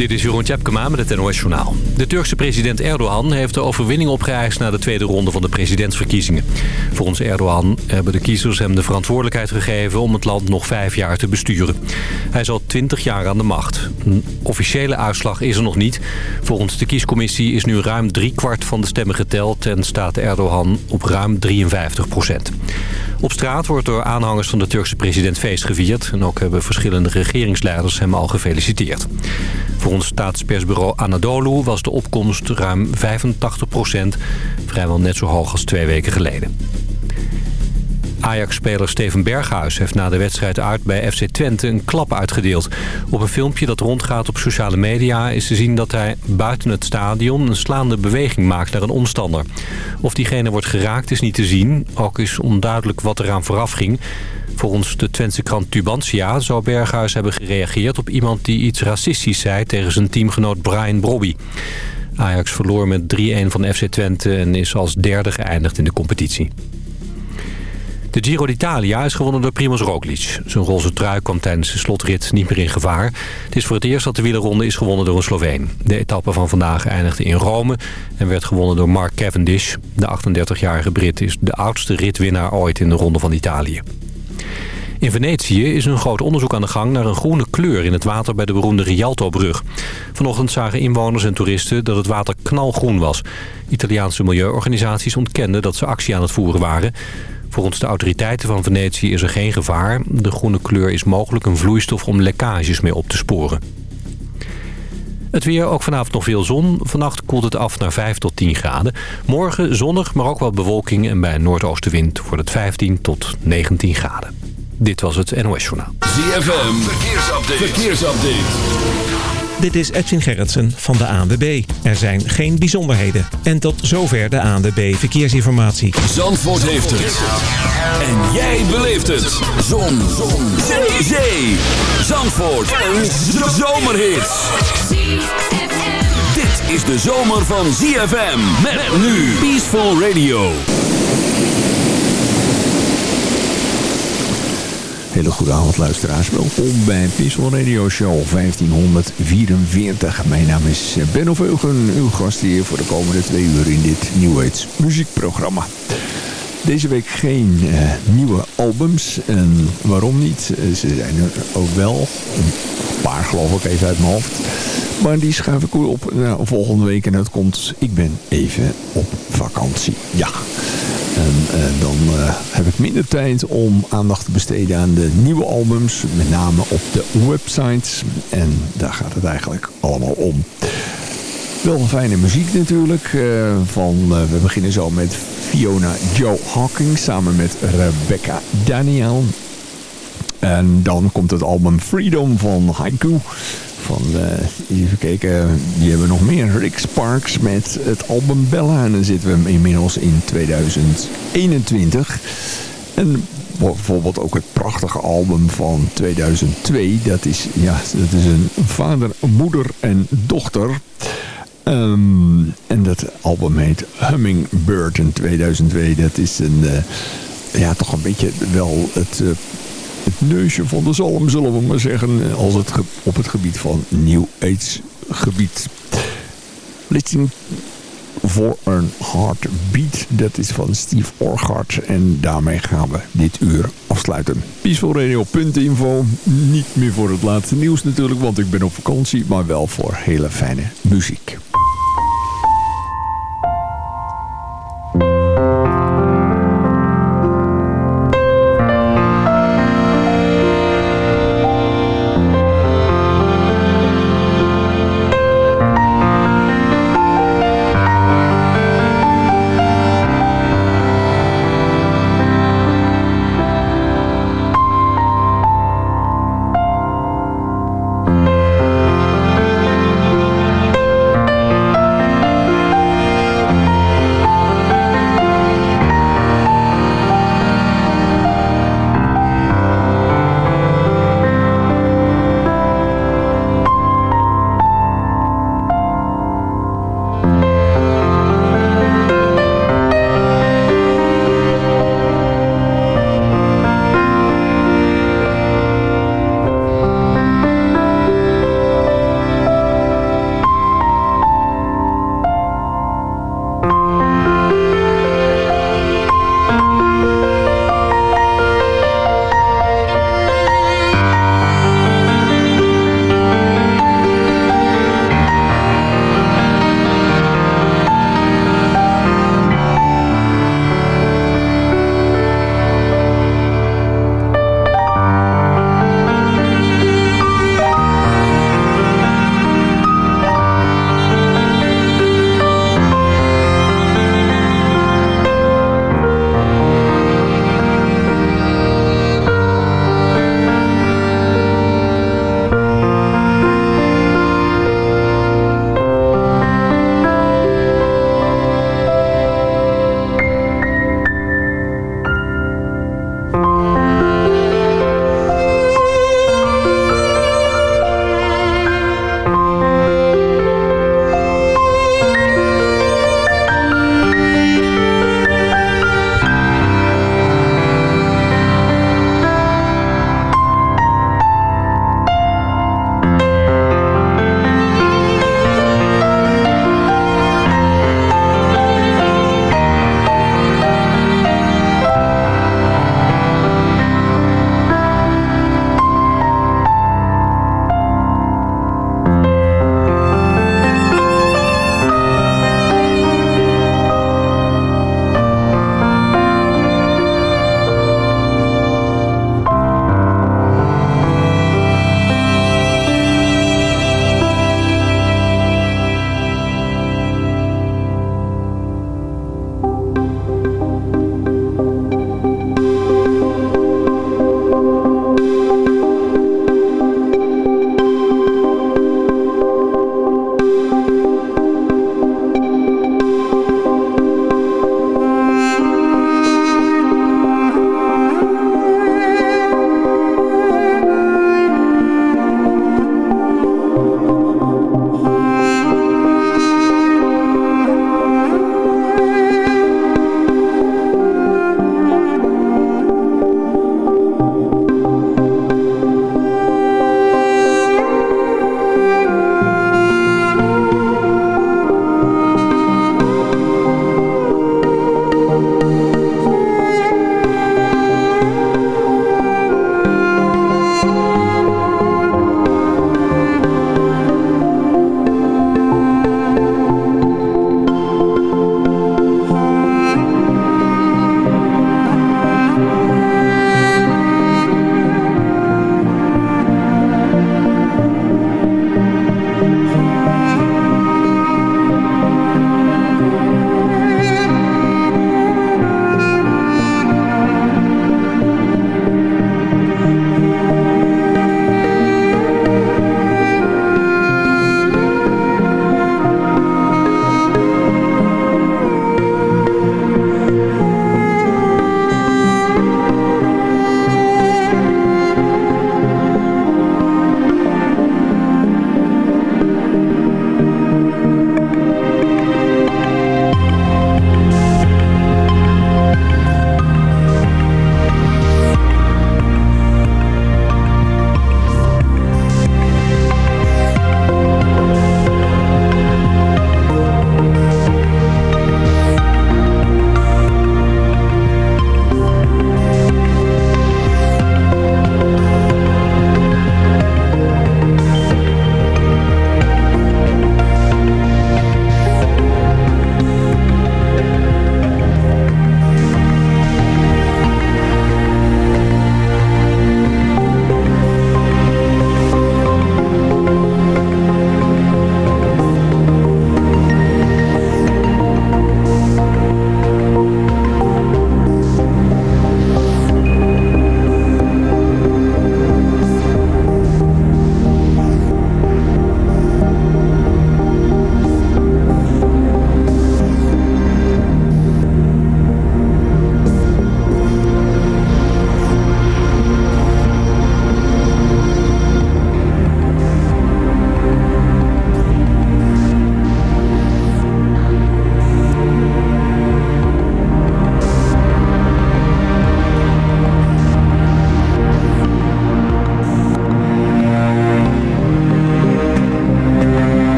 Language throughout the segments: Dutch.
Dit is Jeroen Tjepkema met het NOS Journaal. De Turkse president Erdogan heeft de overwinning opgeëist... na de tweede ronde van de presidentsverkiezingen. Volgens Erdogan hebben de kiezers hem de verantwoordelijkheid gegeven... om het land nog vijf jaar te besturen. Hij is al twintig jaar aan de macht. Een officiële uitslag is er nog niet. Volgens de kiescommissie is nu ruim driekwart van de stemmen geteld... en staat Erdogan op ruim 53 procent. Op straat wordt door aanhangers van de Turkse president feest gevierd... en ook hebben verschillende regeringsleiders hem al gefeliciteerd. Staatspersbureau Anadolu was de opkomst ruim 85 procent. Vrijwel net zo hoog als twee weken geleden. Ajax-speler Steven Berghuis heeft na de wedstrijd uit bij FC Twente een klap uitgedeeld. Op een filmpje dat rondgaat op sociale media is te zien dat hij buiten het stadion een slaande beweging maakt naar een omstander. Of diegene wordt geraakt is niet te zien, ook is onduidelijk wat eraan vooraf ging. Volgens de Twentse krant Tubantia zou Berghuis hebben gereageerd op iemand die iets racistisch zei tegen zijn teamgenoot Brian Brobby. Ajax verloor met 3-1 van FC Twente en is als derde geëindigd in de competitie. De Giro d'Italia is gewonnen door Primoz Roglic. Zijn roze trui kwam tijdens de slotrit niet meer in gevaar. Het is voor het eerst dat de wielerronde is gewonnen door een Sloveen. De etappe van vandaag eindigde in Rome en werd gewonnen door Mark Cavendish. De 38-jarige Brit is de oudste ritwinnaar ooit in de Ronde van Italië. In Venetië is een groot onderzoek aan de gang naar een groene kleur in het water bij de beroemde Rialto-brug. Vanochtend zagen inwoners en toeristen dat het water knalgroen was. Italiaanse milieuorganisaties ontkenden dat ze actie aan het voeren waren. Volgens de autoriteiten van Venetië is er geen gevaar. De groene kleur is mogelijk een vloeistof om lekkages mee op te sporen. Het weer, ook vanavond nog veel zon. Vannacht koelt het af naar 5 tot 10 graden. Morgen zonnig, maar ook wel bewolking. En bij een noordoostenwind wordt het 15 tot 19 graden. Dit was het NOS Journaal. ZFM, verkeersupdate. verkeersupdate. Dit is Edwin Gerritsen van de ANWB. Er zijn geen bijzonderheden. En tot zover de ANWB Verkeersinformatie. Zandvoort heeft het. En jij beleeft het. Zon. Zon. Zee. Zee. Zandvoort. Een zomerhit. Dit is de zomer van ZFM. Met nu Peaceful Radio. Hele goede avond luisteraars. Welkom bij Pixel Radio Show 1544. Mijn naam is Benno Veugen, uw gast hier voor de komende twee uur in dit New muziekprogramma. Deze week geen uh, nieuwe albums. En waarom niet? Uh, ze zijn er ook wel. Een paar geloof ik even uit mijn hoofd. Maar die schuif ik op volgende week. En dat komt, ik ben even op vakantie. Ja. En uh, dan heb ik minder tijd om aandacht te besteden aan de nieuwe albums. Met name op de websites. En daar gaat het eigenlijk allemaal om. Wel fijne muziek natuurlijk. Van, we beginnen zo met Fiona Joe Hawking samen met Rebecca Daniel. En dan komt het album Freedom van Haiku. Van, uh, even kijken, die hebben nog meer. Rick Sparks met het album Bella. En dan zitten we inmiddels in 2021. En bijvoorbeeld ook het prachtige album van 2002. Dat is, ja, dat is een vader, moeder en dochter. Um, en dat album heet Hummingbird in 2002. Dat is een, uh, ja, toch een beetje wel het... Uh, het neusje van de zalm, zullen we maar zeggen, als het op het gebied van New Age gebied. Listening for a Heartbeat, dat is van Steve Orgard. En daarmee gaan we dit uur afsluiten. Peacefulradio.info, niet meer voor het laatste nieuws natuurlijk, want ik ben op vakantie, maar wel voor hele fijne muziek.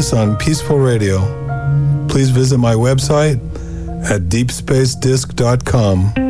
on Peaceful Radio. Please visit my website at deepspacedisc.com.